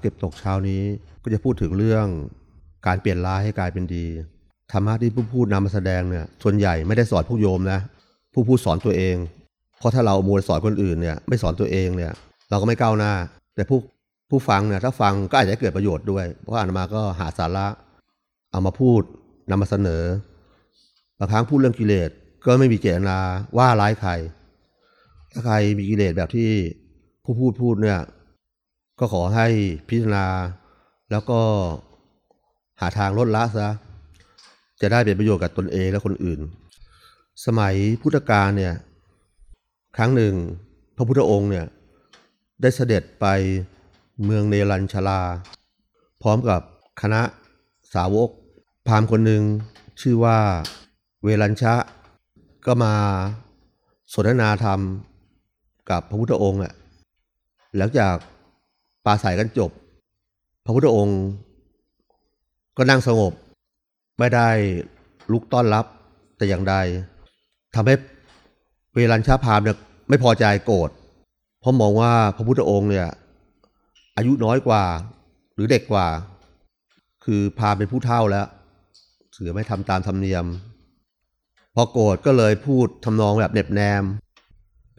เก็บตกเช้านี้ก็จะพูดถึงเรื่องการเปลี่ยนร้ายให้กลายเป็นดีธรรมะที่ผู้พูดนำมาแสดงเนี่ยส่วนใหญ่ไม่ได้สอนผู้โยมนะผู้พูดสอนตัวเอง เพราะถ้าเราโมวสอนคนอื่นเนี่ยไม่สอนตัวเองเนี่ย เราก็ไม่ก้าวหน้า แต่ผู้ผู้ฟังเนี่ยถ้าฟังก็อาจจะเกิดประโยชน์ด้วย เพราะอาตมาก็หาสาระเอามาพูดนำมาเสนอบางครั้งพูดเรื่องกิเลสก็ไม่มีเจตนาว่าร้ายใคร ถ้าใครมีกิเลสแบบที่ผู้พูดพูดเนี่ย ก็ขอให้พิจารณา แล้วก็หาทางลดละซะจะได้เป็นประโยชน์กับตนเองและคนอื่น สมัยพุทธกาลเนี่ยครั้งหนึ่งพระพุทธองค์เนี่ยได้เสด็จไปเมืองเนรัญชลา พร้อมกับคณะสาวก พราหมณ์คนหนึ่งชื่อว่าเวรัญชะ ก็มาสนทนาธรรมกับพระพุทธองค์อะหลังจาก ปราศัยกันจบ พระพุทธองค์ก็นั่งสงบ ไม่ได้ลุกต้อนรับแต่อย่างใดทำให้เวรัญชาพามเนี่ยไม่พอใจโกรธเพราะมองว่าพระพุทธองค์เนี่ยอายุน้อยกว่า หรือเด็กกว่า คือพาเป็นผู้เฒ่าแล้วถือไม่ทำตามธรรมเนียม พอโกรธก็เลยพูดทำนองแบบเน็บแนม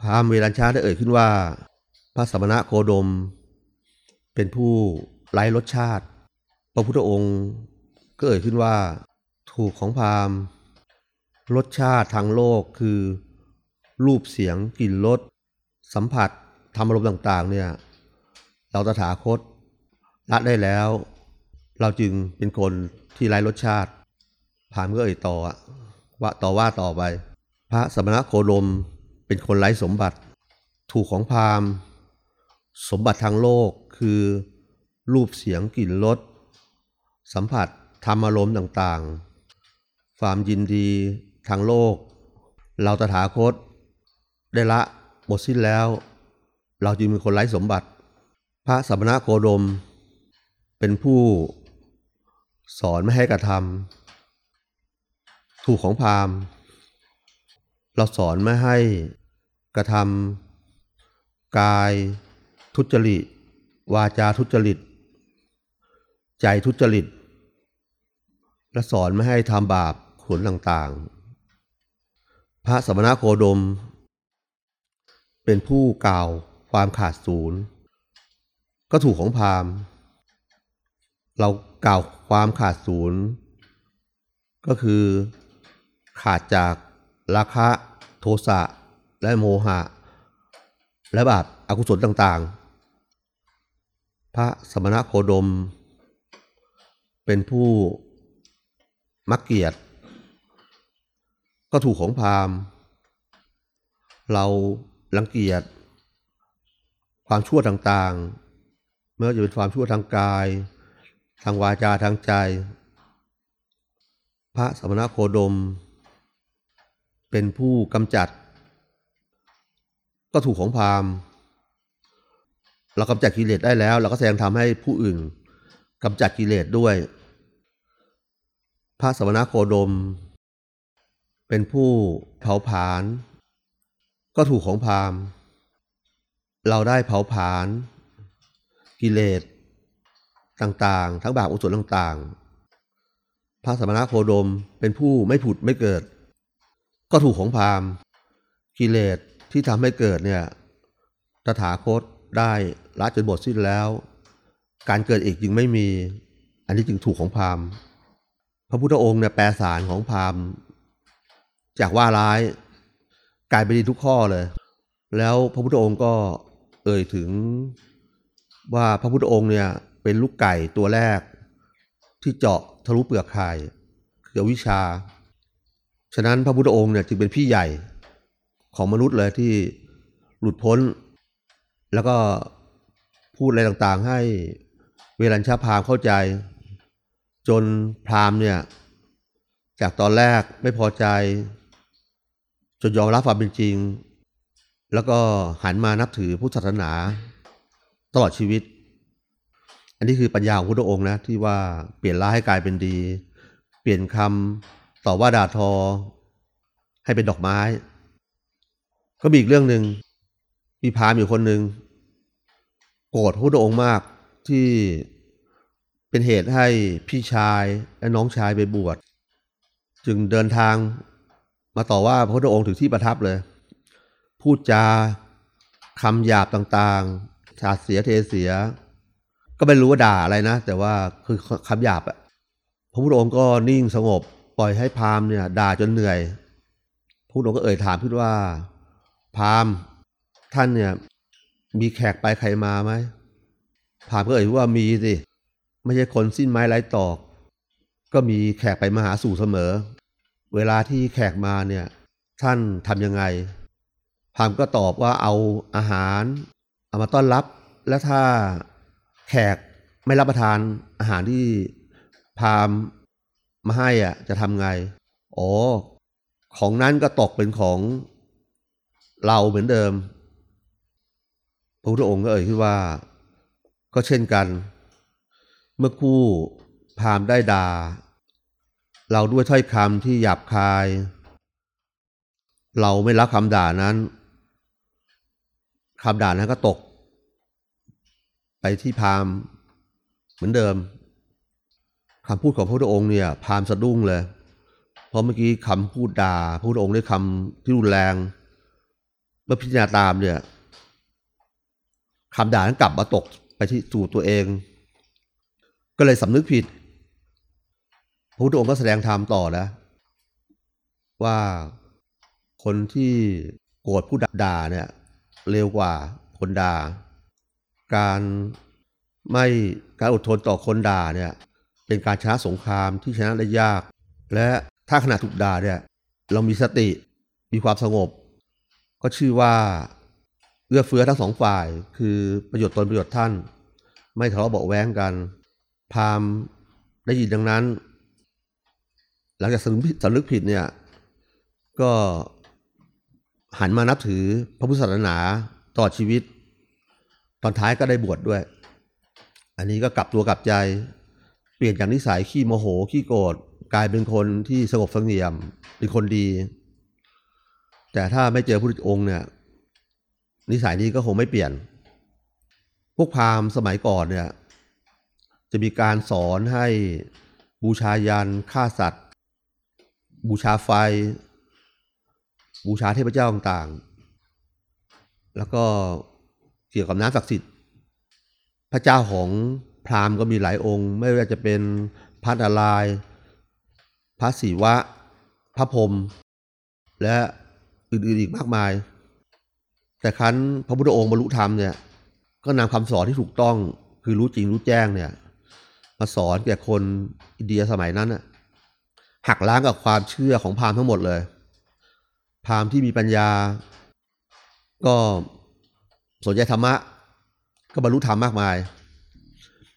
พามเวรัญชาได้เอ่ยขึ้นว่า พระสมณะโคดม เป็นผู้ไร้รสชาติ พระพุทธองค์ก็เอ่ยขึ้นว่า ถูกของพราหมณ์รสชาติทางโลกคือ รูปเสียงกลิ่นรสสัมผัสธรรมอารมณ์ต่าง ๆ เนี่ย เราตถาคตละได้แล้ว เราจึงเป็นคนที่ไร้รสชาติพราหมณ์ก็เอ่ยต่อว่าต่อว่าต่อไป พระสมณะโคดมเป็นคนไร้สมบัติ ถูกของพราหมณ์ สมบัติทางโลกคือรูปเสียงกลิ่นรสสัมผัสธรรมอารมณ์ต่างๆ ความยินดีทางโลก เราตถาคต ได้ละหมดสิ้นแล้ว เราจึงเป็นคนไร้สมบัติ พระสัมณะโคดม เป็นผู้สอนไม่ให้กระทำถูกของพราหมณ์ เราสอนไม่ให้กระทำกาย ทุจริต วาจาทุจริต ใจทุจริตและสอนไม่ให้ทำบาปขนต่างๆ พระสมณโคดม เป็นผู้กล่าวความขาดศูนย์ก็ถูกของพราหมณ์เรากล่าวความขาดศูนย์ก็คือขาดจากราคะโทสะและโมหะ และบาปอากุศลต่างๆ พระสมณโคดม เป็นผู้มักเกียรติ ก็ถูกของพราหมณ์เราลังเกียจความชั่วต่างๆ ไม่ว่าจะเป็นความชั่วทางกาย ทางวาจาทางใจ พระสมณโคดม เป็นผู้กำจัด ก็ถูกของพราหมณ์ เรากำจัดกิเลสได้แล้ว เราก็แสดงทำให้ผู้อื่นกำจัดกิเลสด้วย พระสมณโคดม เป็นผู้เผาผลาญก็ถูกของพราหมณ์ เราได้เผาผลาญกิเลสต่างๆ ทั้งบาปอุศลต่างๆ พระสมณโคดมเป็นผู้ไม่ผุดไม่เกิด ก็ถูกของพราหมณ์ กิเลสที่ทำให้เกิดเนี่ยตถาคต ได้ละจนหมดสิ้นแล้ว การเกิดอีกจึงไม่มี อันนี้จึงถูกของพราหมณ์ พระพุทธองค์เนี่ยแปลสารของพราหมณ์ จากว่าร้ายกลายเป็นดีทุกข้อเลย แล้วพระพุทธองค์ก็เอ่ยถึงว่าพระพุทธองค์เนี่ยเป็นลูกไก่ตัวแรก ที่เจาะทะลุเปลือกไข่คือวิชา ฉะนั้นพระพุทธองค์เนี่ยจึงเป็นพี่ใหญ่ของมนุษย์เลยที่หลุดพ้น แล้วก็พูดอะไรต่างๆ ให้เวรัญชาพามเข้าใจ จนพรามเนี่ย จากตอนแรกไม่พอใจ จนยอมรับความเป็นจริง แล้วก็หันมานับถือพุทธศาสนาตลอดชีวิต อันนี้คือปัญญาของพระองค์นะ ที่ว่าเปลี่ยนร้ายให้กลายเป็นดี เปลี่ยนคำต่อว่าด่าทอ ให้เป็นดอกไม้ ก็มีอีกเรื่องหนึ่ง มีพราหมณ์อยู่คนหนึ่งโกรธพระพุทธองค์มากที่เป็นเหตุให้พี่ชายและน้องชายไปบวชจึงเดินทางมาต่อว่าพระพุทธองค์ถึงที่ประทับเลย พูดจาคำหยาบต่างๆสาดเสียเทเสีย ก็ไม่รู้ว่าด่าอะไรนะ แต่ว่าคือคำหยาบอะพระพุทธองค์ก็นิ่งสงบปล่อยให้พามเนี่ย ด่าจนเหนื่อยพระพุทธองค์ก็เอ่ยถามขึ้นว่า พาม ท่านเนี่ยมีแขกไปใครมาไหมพามก็เอ่ยว่ามีสิ ไม่ใช่คนสิ้นไม้ไร้ตอก ก็มีแขกไปมาหาสู่เสมอ เวลาที่แขกมาเนี่ย ท่านทำยังไงพามก็ตอบว่าเอาอาหาร เอามาต้อนรับ และถ้าแขกไม่รับประทานอาหารที่พามมาให้อะ จะทำไง อ๋อ ของนั้นก็ตกเป็นของเราเหมือนเดิม ระพุทธองค์ก็เอ่ยขึ้นว่า ก็เช่นกัน เมื่อคู่พามได้ด่า เราด้วยถ้อยคำที่หยาบคาย เราไม่รับคำด่านั้นคำด่านั้นก็ตก ไปที่พามเหมือนเดิมคำพูดของพระพุทธองค์เนี่ย พามสะดุ้งเลย เพราะเมื่อกี้คำพูดด่าพระพุทธองค์ด้วยคำที่รุนแรง เมื่อพิจารณาตามเนี่ย คำด่านั้นกลับมาตกไปที่สู่ตัวเอง ก็เลยสำนึกผิดพระพุทธองค์ก็แสดงธรรมต่อนะ ว่าคนที่โกรธผู้ด่าเนี่ยเร็วกว่าคนด่า การไม่การอดทนต่อคนด่าเนี่ยเป็นการชนะสงครามที่ชนะได้ยาก และถ้าขณะถูกด่าเนี่ยเรามีสติมีความสงบ ก็ชื่อว่า เอื้อเฟื้อทั้งสองฝ่าย คือประโยชน์ตนประโยชน์ท่าน ไม่ทะเลาะเบาแว้งกัน พราหมณ์ได้ยินดังนั้น หลังจากสำนึกผิดเนี่ย ก็หันมานับถือพระพุทธศาสนาตลอดชีวิต ตอนท้ายก็ได้บวชดด้วย อันนี้ก็กลับตัวกลับใจ เปลี่ยนจากนิสัยขี้โมโหขี้โกรธกลายเป็นคนที่สงบสงี่ยม เป็นคนดี แต่ถ้าไม่เจอพระพุทธองค์เนี่ย นิสัยนี้ก็คงไม่เปลี่ยน พวกพราหมณ์สมัยก่อนเนี่ยจะมีการสอนให้บูชายันฆ่าสัตว์ บูชาไฟ บูชาเทพเจ้าต่างๆ แล้วก็เกี่ยวกับน้ำศักดิ์สิทธิ์ พระเจ้าของพราหมณ์ก็มีหลายองค์ ไม่ว่าจะเป็นพระนารายณ์พระศิวะ พระพรหมและอื่นๆอีกมากมาย แต่ครั้นพระพุทธองค์บรรลุธรรมเนี่ย ก็นำคำสอนที่ถูกต้องคือรู้จริงรู้แจ้งเนี่ย มาสอนแก่คนอินเดียสมัยนั้นน่ะหักล้างกับความเชื่อของพราหมณ์ทั้งหมดเลย พราหมณ์ที่มีปัญญา ก็สนใจธรรมะ ก็บรรลุธรรมมากมาย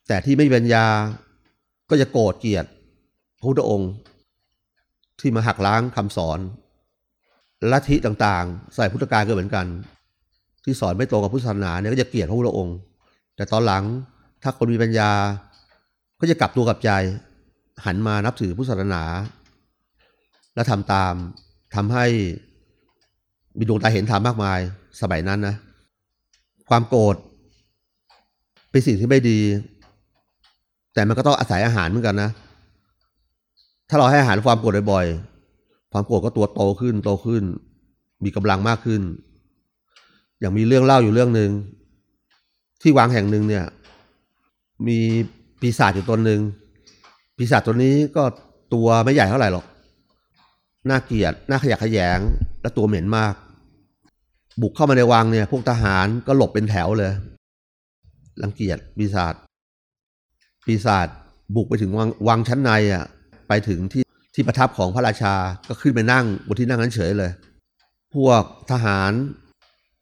แต่ที่ไม่มีปัญญาก็จะโกรธเกลียดพระพุทธองค์ ที่มาหักล้างคำสอนลัทธิต่างๆ ใส่พุทธการก็เหมือนกัน ที่สอนไม่ตรงกับพุทธศาสนาเนี่ยก็จะเกลียดพระพุทธองค์ แต่ตอนหลังถ้าคนมีปัญญา ก็จะกลับตัวกลับใจ หันมานับถือพุทธศาสนา และทำตามทำให้มีดวงตาเห็นธรรมมากมายสมัยนั้นนะความโกรธเป็นสิ่งที่ไม่ดี แต่มันก็ต้องอาศัยอาหารเหมือนกันนะ ถ้าเราให้อาหารความโกรธบ่อยๆความโกรธก็ตัวโตขึ้นโตขึ้น มีกำลังมากขึ้น อย่างมีเรื่องเล่าอยู่เรื่องหนึ่งที่วางแห่งหนึ่งเนี่ย มีปีศาจอยู่ตนหนึ่งปีศาจตัวนี้ก็ตัวไม่ใหญ่เท่าไหร่หรอกน่าเกลียดน่าขยะแขยง และตัวเหม็นมาก บุกเข้ามาในวังเนี่ย พวกทหารก็หลบเป็นแถวเลยรังเกียจปีศาจปีศาจบุกไปถึงวังวังชั้นในอะ ไปถึงที่ที่ประทับของพระราชาก็ขึ้นไปนั่งบนที่นั่งนั้นเฉยเลย พวกทหาร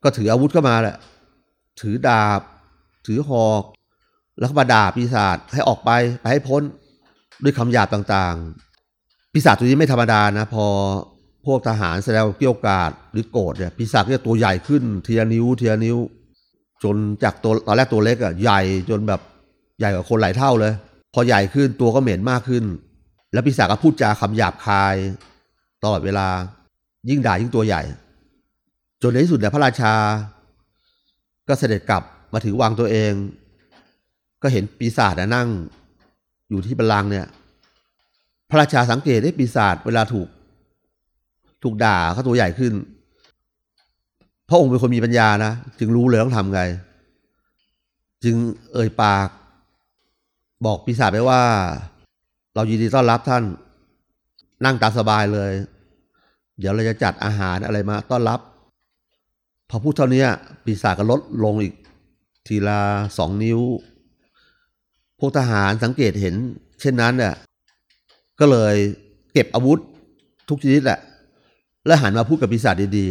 ก็ถืออาวุธเข้ามาแหละ ถือดาบ ถือหอก แล้วก็มาด่าปีศาจให้ออกไปไปให้พ้นด้วยคำหยาบต่างๆ ปีศาจตัวนี้ไม่ธรรมดานะ พอพวกทหารแสดงเกี่ยวกาดหรือโกรธเนี่ยปีศาจก็จะตัวใหญ่ขึ้นเทียนิ้วเทียนิ้ว จนจากตัวตอนแรกตัวเล็กอะใหญ่จนแบบใหญ่กว่าคนหลายเท่าเลย พอใหญ่ขึ้นตัวก็เหม็นมากขึ้น แล้วปีศาจก็พูดจาคำหยาบคาย ตลอดเวลายิ่งด่ายิ่งตัวใหญ่ จนในที่สุดเนี่ยพระราชา ก็เสด็จกลับมาถึงวังตัวเอง ก็เห็นปีศาจนั่ง อยู่ที่บัลลังก์เนี่ย พระราชาสังเกตได้ปีศาจเวลาถูก ถูกด่าเขาตัวใหญ่ขึ้น พระองค์เป็นคนมีปัญญานะ จึงรู้เลยต้องทำไง จึงเอ่ยปาก บอกปีศาจไปว่า เรายินดีต้อนรับท่าน นั่งตามสบายเลย เดี๋ยวเราจะจัดอาหารอะไรมาต้อนรับ พอพูดเท่านี้ปีศาจก็ลดลงอีกทีละสองนิ้ว พวกทหารสังเกตเห็น เช่นนั้นเนี่ยก็เลยเก็บอาวุธทุกชนิดแหละ แล้วหันมาพูดกับปีศาจดี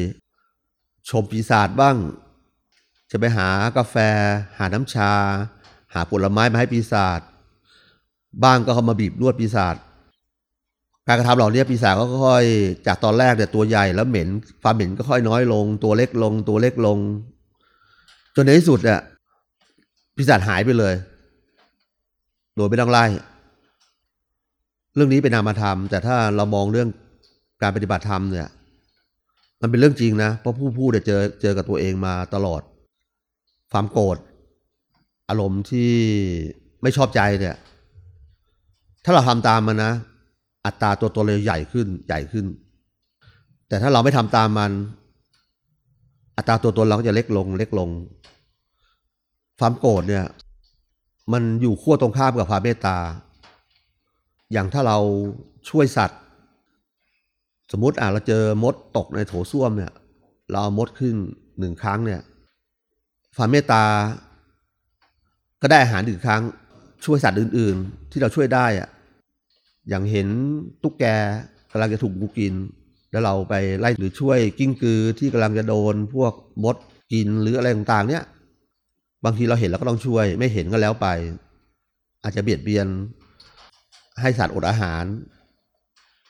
ๆ ชมปีศาจบ้าง จะไปหากาแฟ หาน้ำชา หาผลไม้มาให้ปีศาจบ้างก็เขามาบีบนวดปีศาจ การกระทำเหล่านี้ปีศาจก็ค่อยจากตอนแรกเนี่ยตัวใหญ่แล้วเหม็นความเหม็นก็ค่อยน้อยลง ตัวเล็กลง ตัวเล็กลง จนในที่สุดเนี่ยปีศาจหายไปเลยโดยไม่ต้องไล่ เรื่องนี้เป็นนามธรรม แต่ถ้าเรามองเรื่องการปฏิบัติธรรมเนี่ย มันเป็นเรื่องจริงนะเพราะผู้พูดเนี่ยเจอเจอกับตัวเองมาตลอด ความโกรธอารมณ์ที่ไม่ชอบใจเนี่ย ถ้าเราทำตามมันนะ อัตราตัวตนเลยใหญ่ขึ้นใหญ่ขึ้น แต่ถ้าเราไม่ทำตามมัน อัตราตัวตนเราก็จะเล็กลง เล็กลง ความโกรธเนี่ย มันอยู่ขั้วตรงข้ามกับความเมตตา อย่างถ้าเราช่วยสัตว์ สมมติอะเราเจอมดตกในโถส้วมเนี่ย เราเอามดขึ้นหนึ่งครั้งเนี่ยความเมตตา ก็ได้อาหารหนึ่งครั้ง ช่วยสัตว์อื่น ๆ ที่เราช่วยได้อะ อย่างเห็นตุ๊กแกกำลังจะถูกงูกิน แล้วเราไปไล่หรือช่วยกิ้งกือที่กำลังจะโดนพวกมดกินหรืออะไรต่างๆ เนี่ย บางทีเราเห็นเราก็ต้องช่วย ไม่เห็นก็แล้วไป อาจจะเบียดเบียน ให้สัตว์อดอาหาร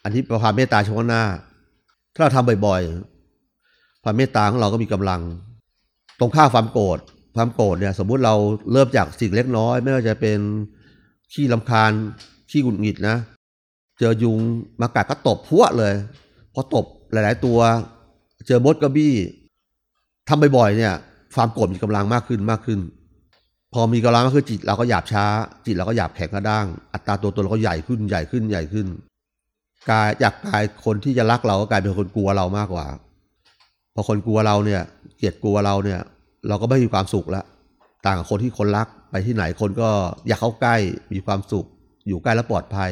อันที่ประความเมตตาเฉพาะหน้า ถ้าเราทำบ่อยๆ ความเมตตาของเราก็มีกำลัง ตรงข้าความโกรธความโกรธเนี่ย สมมุติเราเริ่มจากสิ่งเล็กน้อย ไม่ว่าจะเป็นขี้ลำคาญขี้หงุดหงิดนะ เจอยุงมากัดก็ตบพวเลย พอตบหลาย ๆ ตัว เจอมดกระบี้ทำบ่อย ๆ เนี่ยความโกรธมีกำลังมากขึ้นมากขึ้น พอมีกำลังมากขึ้นจิตเราก็หยาบช้า จิตเราก็หยาบแข็งกระด้าง อัตราตัวตนเราก็ใหญ่ขึ้นใหญ่ขึ้นใหญ่ขึ้นกายจากกายคนที่จะรักเราก็กลายเป็นคนกลัวเรามากกว่า พอคนกลัวเราเนี่ยเกลียดกลัวเราเนี่ย เราก็ไม่มีความสุขแล้วต่างกับคนที่คนรักไปที่ไหนคนก็อยากเข้าใกล้มีความสุข อยู่ใกล้และปลอดภัย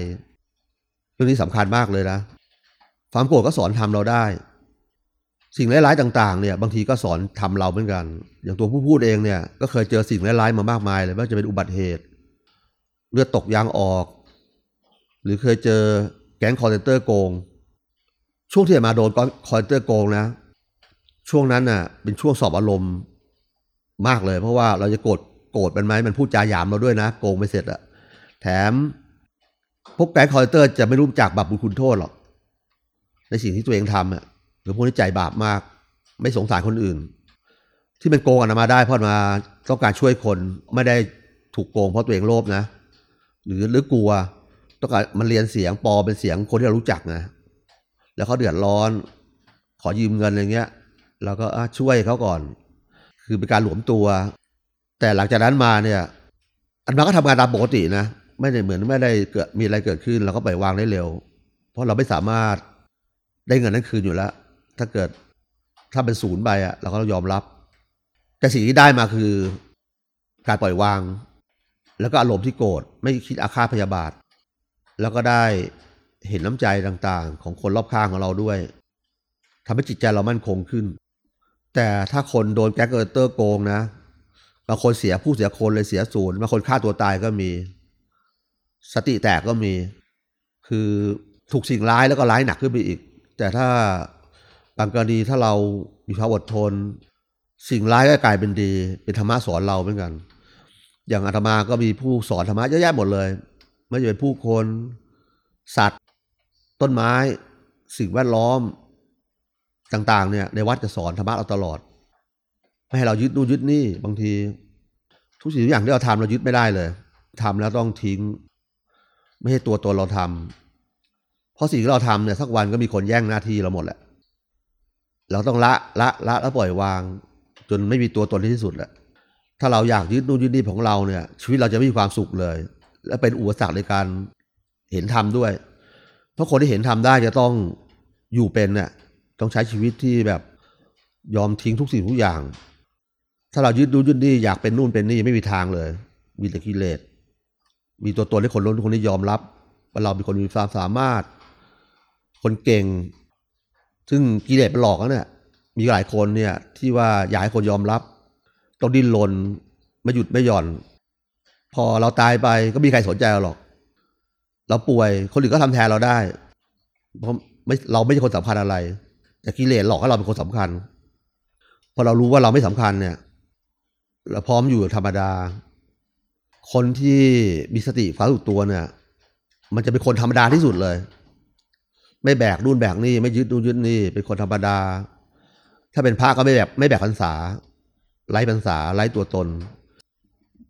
เรื่องนี้สำคัญมากเลยนะความโกรธก็สอนทำเราได้ สิ่งร้ายๆต่าง ๆ เนี่ย บางทีก็สอนทำเราเหมือนกัน อย่างตัวผู้พูดเองเนี่ย ก็เคยเจอสิ่งร้ายๆมามากมายเลยไม่ว่าจะเป็นอุบัติเหตุ เลือดตกยางออก หรือเคยเจอแก๊ง call center โกง ช่วงที่มาโดน call center โกงนะ ช่วงนั้นน่ะ เป็นช่วงสอบอารมณ์มากเลย เพราะว่าเราจะโกรธโกรธมันไหมมันพูดจาหยามเราด้วยนะ โกงไม่เสร็จอะแถม พวกแก๊ง call center จะไม่รู้จักบาปบุญคุณโทษหรอก ในสิ่งที่ตัวเองทำอะหรือพวกนี้ใจบาปมาก ไม่สงสารคนอื่น ที่มันโกงออกมาได้เพราะมาต้องการช่วยคนไม่ได้ถูกโกงเพราะตัวเองโลภนะ หรือหรือกลัวต้องการมันเรียนเสียงปอเป็นเสียงคนที่เรารู้จักนะแล้วเขาเดือดร้อน ขอยืมเงินอะไรเงี้ยเราก็ช่วยเขาก่อน คือเป็นการหลวมตัว แต่หลังจากนั้นมาเนี่ย อันมาก็ทำงานตามปกตินะ ไม่ได้เหมือนไม่ได้เกิดมีอะไรเกิดขึ้นเราก็ปล่อยวางได้เร็ว เพราะเราไม่สามารถได้เงินนั้นคืนอยู่แล้ว ถ้าเกิดถ้าเป็นศูนย์ไปอะเราก็ต้องยอมรับ แต่สิ่งที่ได้มาคือการปล่อยวาง แล้วก็อารมณ์ที่โกรธไม่คิดอาฆาตพยาบาท แล้วก็ได้เห็นน้ำใจต่างๆ ของคนรอบข้างของเราด้วยทำให้จิตใจเรามั่นคงขึ้น แต่ถ้าคนโดนแก๊งเกอร์เตอร์โกงนะบางคนเสียผู้เสียคนเลยเสียศูนย์บางคนฆ่าตัวตายก็มี สติแตกก็มี คือถูกสิ่งร้ายแล้วก็ร้ายหนักขึ้นไปอีก แต่ถ้าบางกรณีถ้าเรามีความอดทน สิ่งร้ายก็กลายเป็นดี เป็นธรรมะสอนเราเหมือนกัน อย่างอาตมาก็มีผู้สอนธรรมะเยอะแยะหมดเลยไม่ว่าจะเป็นผู้คนสัตว์ ต้นไม้ สิ่งแวดล้อมต่าง ๆ เนี่ยในวัดจะสอนธรรมะเราตลอด ไม่ให้เรายึดนู่นยึดนี่บางที ทุกสิ่งทุกอย่างที่เราทำเรายึดไม่ได้เลยทำแล้วต้องทิ้ง ไม่ให้ตัวตนเราทำเพราะสิ่งที่เราทำเนี่ยสักวันก็มีคนแย่งหน้าที่เราหมดแหละ เราต้องละละละแล้วปล่อยวาง จนไม่มีตัวตนที่สุดแหละ ถ้าเราอยากยึดนู่นยึดนี่ของเราเนี่ย ชีวิตเราจะไม่มีความสุขเลย และเป็นอุปสรรคในการเห็นธรรมด้วย เพราะคนที่เห็นธรรมได้จะต้องอยู่เป็นเนี่ยต้องใช้ชีวิตที่แบบยอมทิ้งทุกสิ่งทุกอย่าง ถ้าเรายึดนู่นยึดนี่อยากเป็นนู่นเป็นนี่ไม่มีทางเลย มีแต่กิเลส มีตัวตนที่คนล้นคนนี้ยอมรับว่าเราเป็นคนมีความสามารถ คนเก่ง ซึ่งกิเลสมันหลอกแล้วเนี่ยมีหลายคนเนี่ย ที่ว่าอยากให้คนยอมรับ ต้องดิ้นรนไม่หยุดไม่หย่อน พอเราตายไปก็ไม่มีใครสนใจเราหรอก เราป่วยคนอื่นก็ทำแทนเราได้ เพราะไม่เราไม่ใช่คนสำคัญอะไร แต่กิเลสหลอกให้เราเป็นคนสำคัญพอเรารู้ว่าเราไม่สำคัญเนี่ย เราพร้อมอยู่ธรรมดา คนที่มีสติฟ้าสุดตัวเนี่ย มันจะเป็นคนธรรมดาที่สุดเลย ไม่แบกนู่นแบกนี่ไม่ยึดนู่นยึดนี่ เป็นคนธรรมดา ถ้าเป็นพระก็ไม่แบกไม่แบกพรรษาไร้พรรษาไร้ตัวตน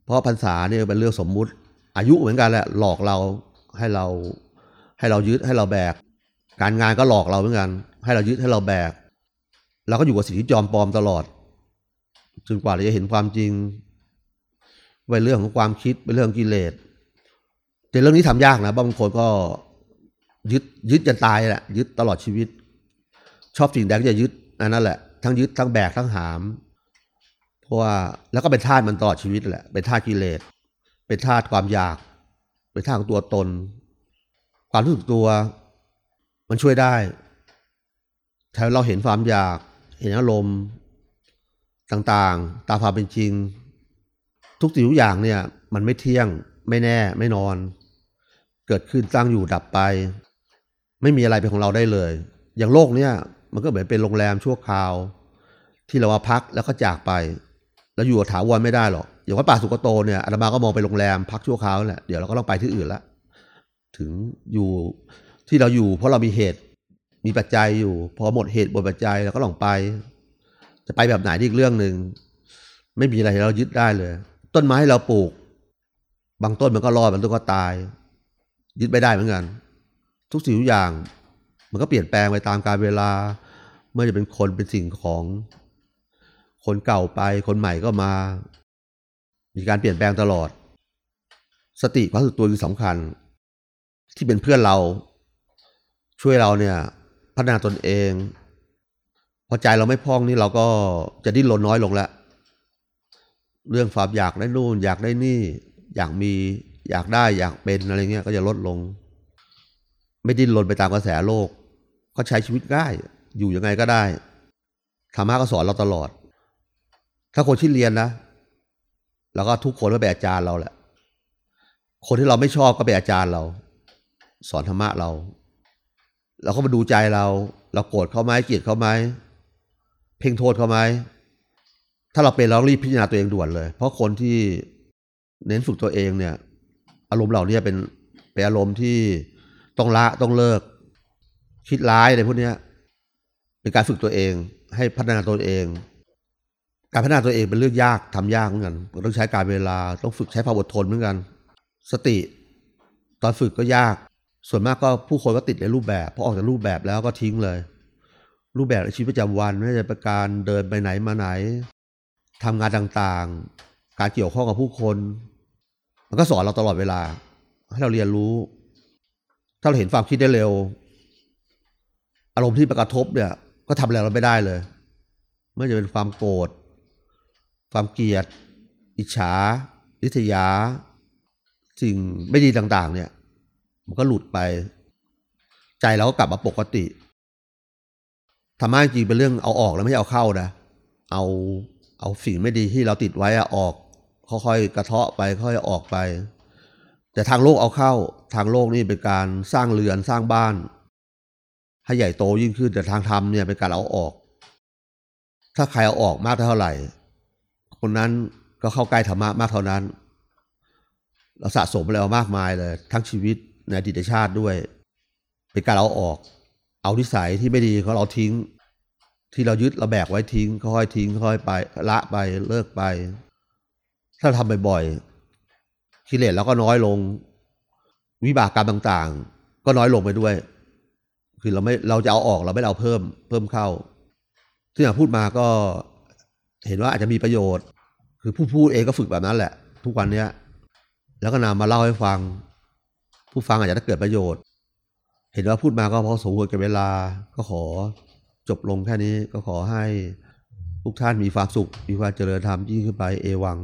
เพราะพรรษาเนี่ยเป็นเรื่องสมมุติ อายุเหมือนกันแหละ หลอกเราให้เรา ให้เรายึดให้เราแบก การงานก็หลอกเราเหมือนกัน ให้เรายึดให้เราแบกเราก็อยู่กับสิ่งที่จอมปลอมตลอดจนกว่าเราจะเห็นความจริง เป็นเรื่องของความคิดเป็นเรื่องกิเลสแต่เรื่องนี้ทำยากนะบางคนก็ยึดยึดจนตายแหละยึดตลอดชีวิต ชอบสิ่งใดก็จะยึดอันนั้นแหละ ทั้งยึดทั้งแบกทั้งหาม เพราะว่าแล้วก็เป็นธาตุมันตลอดชีวิตแหละเป็นธาตุกิเลสเป็นธาตุความอยาก เป็นธาตุของตัวตน ความรู้สึกตัว มันช่วยได้ถ้าเราเห็นความอยาก เห็นอารมณ์ต่างๆ ตามความเป็นจริง ทุกสิ่งทุกอย่างเนี่ย มันไม่เที่ยงไม่แน่ไม่นอน เกิดขึ้นตั้งอยู่ดับไป ไม่มีอะไรเป็นของเราได้เลย อย่างโลกเนี่ย มันก็เหมือนเป็นโรงแรมชั่วคราว ที่เรามาพักแล้วก็จากไป แล้วอยู่ถาวรไม่ได้หรอกอย่างวัดป่าสุกโตเนี่ยอาตมาก็มองไปโรงแรมพักชั่วคราวแหละเดี๋ยวเราก็ต้องไปที่อื่นละถึงอยู่ที่เราอยู่เพราะเรามีเหตุมีปัจจัยอยู่ พอหมดเหตุหมดปัจจัยเราก็หลงไป จะไปแบบไหนอีกเรื่องหนึ่งไม่มีอะไรให้เรายึดได้เลย ต้นไม้ให้เราปลูก บางต้นมันก็รอดบางต้นก็ตาย ยึดไม่ได้เหมือนกัน ทุกสิ่งทุกอย่าง มันก็เปลี่ยนแปลงไปตามกาลเวลาเมื่อจะเป็นคนเป็นสิ่งของ คนเก่าไปคนใหม่ก็มา มีการเปลี่ยนแปลงตลอด สติความสึกตัวคือสำคัญ ที่เป็นเพื่อนเรา ช่วยเราเนี่ย พัฒนาตนเอง พอใจเราไม่พองนี่เราก็จะดิ้นรนน้อยลงแล้ว เรื่องความอยากได้นู่น อยากได้นี่ อยากมีอยากได้อยากเป็นอะไรเงี้ยก็จะลดลง ไม่ดิ้นรนไปตามกระแสโลก ก็ใช้ชีวิตง่าย อยู่ยังไงก็ได้ธรรมะก็สอนเราตลอด ถ้าคนที่เรียนนะแล้วก็ทุกคนก็เป็นอาจารย์เราแหละ คนที่เราไม่ชอบก็เป็นอาจารย์เรา สอนธรรมะเรา เราก็มาดูใจเรา เราโกรธเขาไหมเกลียดเขาไหมเพ่งโทษเขาไหม ถ้าเราเป็นเรารีบพิจารณาตัวเองด่วนเลย เพราะคนที่เน้นฝึกตัวเองเนี่ย อารมณ์เหล่านี้เป็นเป็นอารมณ์ที่ต้องละต้องเลิก คิดร้ายอะไรพวกนี้เป็นการฝึกตัวเอง ให้พัฒนาตัวเอง การพัฒนาตัวเองเป็นเรื่องยากทำยากเหมือนกันต้องใช้การเวลาต้องฝึกใช้ความอดทนเหมือนกัน สติตอนฝึกก็ยาก ส่วนมากก็ผู้คนก็ติดในรูปแบบพอออกจากรูปแบบแล้วก็ทิ้งเลย รูปแบบในชีวิตประจำวันไม่ว่าจะเป็นการเดินไปไหนมาไหน ทำงานต่างๆ การเกี่ยวข้องกับผู้คน มันก็สอนเราตลอดเวลา ให้เราเรียนรู้ ถ้าเราเห็นความคิดได้เร็ว อารมณ์ที่ประกระทบเนี่ย ก็ทำอะไรเราไม่ได้เลยไม่ว่าจะเป็นความโกรธ ความเกลียด อิจฉาริษยา สิ่งไม่ดีต่างๆ เนี่ย มันก็หลุดไป ใจเราก็กลับมาปกติธรรมะจริงเป็นเรื่องเอาออกแล้วไม่ใช่เอาเข้านะ เอา เอาสิ่งไม่ดีที่เราติดไว้ออก ค่อยๆกระเทาะไปค่อยๆออกไป แต่ทางโลกเอาเข้าทางโลกนี่เป็นการสร้างเรือนสร้างบ้าน ให้ใหญ่โตยิ่งขึ้นแต่ทางธรรมเนี่ยเป็นการเอาออก ถ้าใครเอาออกมากเท่าไหร่ คนนั้นก็เข้าใกล้ธรรมะมากเท่านั้น เราสะสมอะไรมามากมายเลย ทั้งชีวิตในดีตชาติด้วย เป็นการเอาออก เอานิสัยที่ไม่ดีของเราทิ้ง ที่เรายึดเราแบกไว้ทิ้งค่อยทิ้งค่อยไป ละไปเลิกไป ถ้าทำบ่อยๆกิเลสเราก็น้อยลง วิบากกรรมต่างๆ ก็น้อยลงไปด้วย คือเราไม่เราจะเอาออกเราไม่เอาเพิ่ม เพิ่มเข้าที่อย่างพูดมาก็เห็นว่าอาจจะมีประโยชน์ คือผู้พูดเองก็ฝึกแบบนั้นแหละ ทุกวันเนี้ย แล้วก็นำมาเล่าให้ฟัง ผู้ฟังอาจจะได้เกิดประโยชน์ เห็นว่าพูดมาก็พอสมควรกับเวลาก็ขอ จบลงแค่นี้ก็ขอให้ทุกท่านมีความสุข มีความเจริญธรรมยิ่งขึ้นไปเอวัง